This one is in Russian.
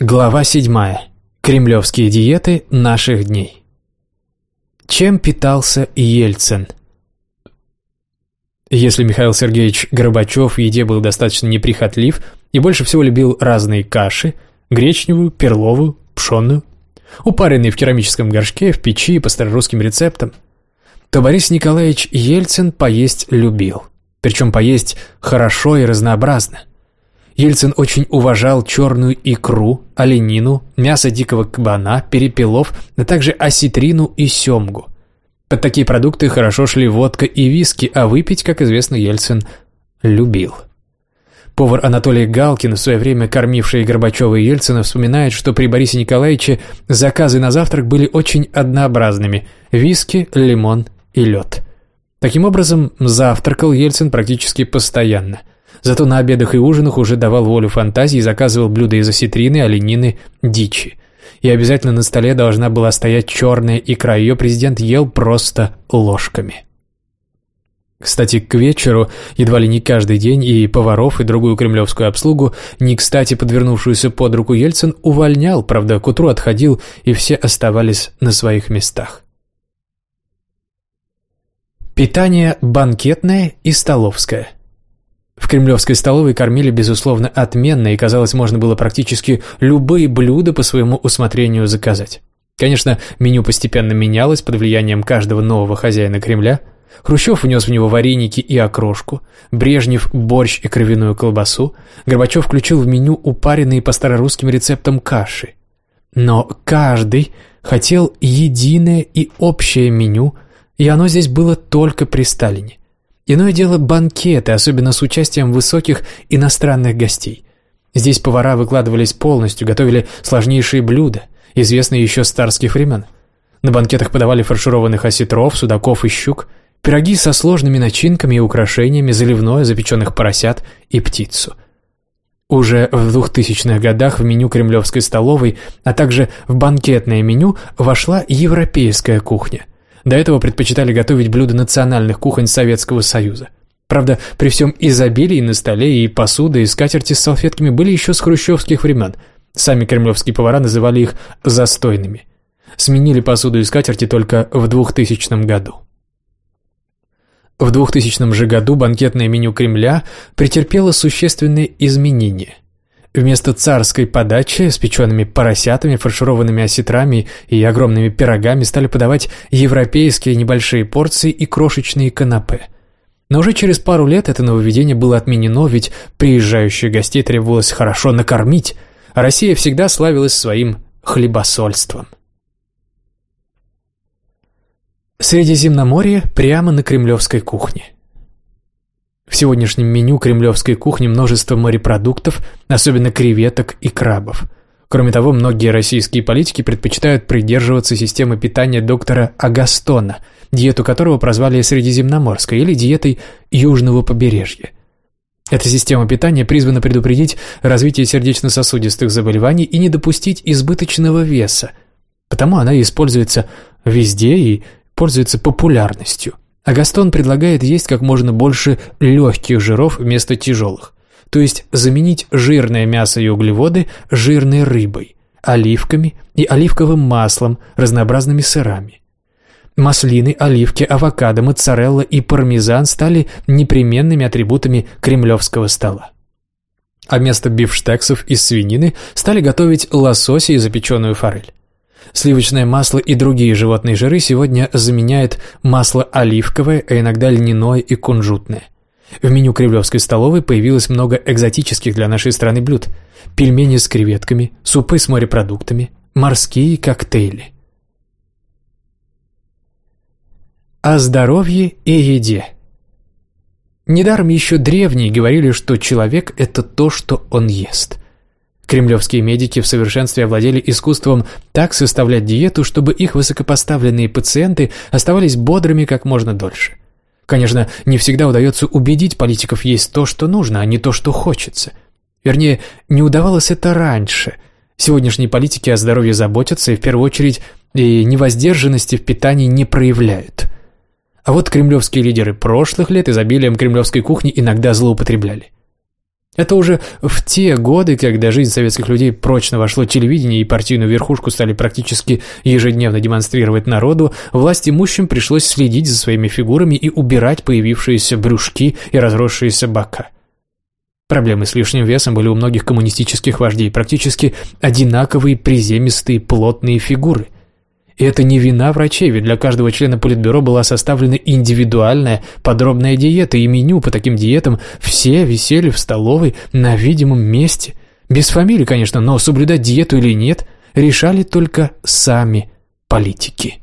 Глава 7. Кремлевские диеты наших дней. Чем питался Ельцин? Если Михаил Сергеевич Горбачев в еде был достаточно неприхотлив и больше всего любил разные каши – гречневую, перловую, пшенную, упаренные в керамическом горшке, в печи по старорусским рецептам, то Борис Николаевич Ельцин поесть любил. Причем поесть хорошо и разнообразно. Ельцин очень уважал черную икру, оленину, мясо дикого кабана, перепелов, а также осетрину и семгу. Под такие продукты хорошо шли водка и виски, а выпить, как известно, Ельцин любил. Повар Анатолий Галкин, в свое время кормивший Горбачева и Ельцина, вспоминает, что при Борисе Николаевиче заказы на завтрак были очень однообразными – виски, лимон и лед. Таким образом, завтракал Ельцин практически постоянно – Зато на обедах и ужинах уже давал волю фантазии и заказывал блюда из осетрины, оленины, дичи. И обязательно на столе должна была стоять черная икра. Ее президент ел просто ложками. Кстати, к вечеру, едва ли не каждый день, и поваров, и другую кремлевскую обслугу, не кстати подвернувшуюся под руку Ельцин, увольнял, правда, к утру отходил, и все оставались на своих местах. Питание банкетное и столовское – в кремлевской столовой кормили, безусловно, отменно, и, казалось, можно было практически любые блюда по своему усмотрению заказать. Конечно, меню постепенно менялось под влиянием каждого нового хозяина Кремля. Хрущев внес в него вареники и окрошку, Брежнев – борщ и кровяную колбасу, Горбачев включил в меню упаренные по старорусским рецептам каши. Но каждый хотел единое и общее меню, и оно здесь было только при Сталине. Иное дело банкеты, особенно с участием высоких иностранных гостей. Здесь повара выкладывались полностью, готовили сложнейшие блюда, известные еще с царских времен. На банкетах подавали фаршированных осетров, судаков и щук, пироги со сложными начинками и украшениями, заливное, запеченных поросят и птицу. Уже в 2000-х годах в меню кремлевской столовой, а также в банкетное меню вошла европейская кухня – до этого предпочитали готовить блюда национальных кухонь Советского Союза. Правда, при всем изобилии на столе и посуды, и скатерти с салфетками были еще с хрущевских времен. Сами кремлевские повара называли их «застойными». Сменили посуду и скатерти только в 2000 году. В 2000 же году банкетное меню Кремля претерпело существенные изменения – Вместо царской подачи с печеными поросятами, фаршированными осетрами и огромными пирогами стали подавать европейские небольшие порции и крошечные канапе. Но уже через пару лет это нововведение было отменено, ведь приезжающих гостей требовалось хорошо накормить, а Россия всегда славилась своим хлебосольством. Средиземноморье прямо на кремлевской кухне – в сегодняшнем меню кремлевской кухни множество морепродуктов, особенно креветок и крабов. Кроме того, многие российские политики предпочитают придерживаться системы питания доктора Агастона, диету которого прозвали Средиземноморской или диетой Южного побережья. Эта система питания призвана предупредить развитие сердечно-сосудистых заболеваний и не допустить избыточного веса, потому она используется везде и пользуется популярностью – Агастон предлагает есть как можно больше легких жиров вместо тяжелых, то есть заменить жирное мясо и углеводы жирной рыбой, оливками и оливковым маслом, разнообразными сырами. Маслины, оливки, авокадо, моцарелла и пармезан стали непременными атрибутами кремлевского стола. А вместо бифштексов из свинины стали готовить лосося и запеченную форель. Сливочное масло и другие животные жиры сегодня заменяет масло оливковое, а иногда льняное и кунжутное. В меню Кремлевской столовой появилось много экзотических для нашей страны блюд. Пельмени с креветками, супы с морепродуктами, морские коктейли. О здоровье и еде. Недаром еще древние говорили, что человек – это то, что он ест – Кремлевские медики в совершенстве овладели искусством так составлять диету, чтобы их высокопоставленные пациенты оставались бодрыми как можно дольше. Конечно, не всегда удается убедить политиков есть то, что нужно, а не то, что хочется. Вернее, не удавалось это раньше. Сегодняшние политики о здоровье заботятся и в первую очередь и невоздержанности в питании не проявляют. А вот кремлевские лидеры прошлых лет изобилием кремлевской кухни иногда злоупотребляли. Это уже в те годы, когда жизнь советских людей прочно вошло телевидение и партийную верхушку стали практически ежедневно демонстрировать народу, власть имущим пришлось следить за своими фигурами и убирать появившиеся брюшки и разросшиеся бока. Проблемы с лишним весом были у многих коммунистических вождей, практически одинаковые приземистые плотные фигуры – это не вина врачей, ведь для каждого члена политбюро была составлена индивидуальная подробная диета, и меню по таким диетам все висели в столовой на видимом месте. Без фамилии, конечно, но соблюдать диету или нет, решали только сами политики.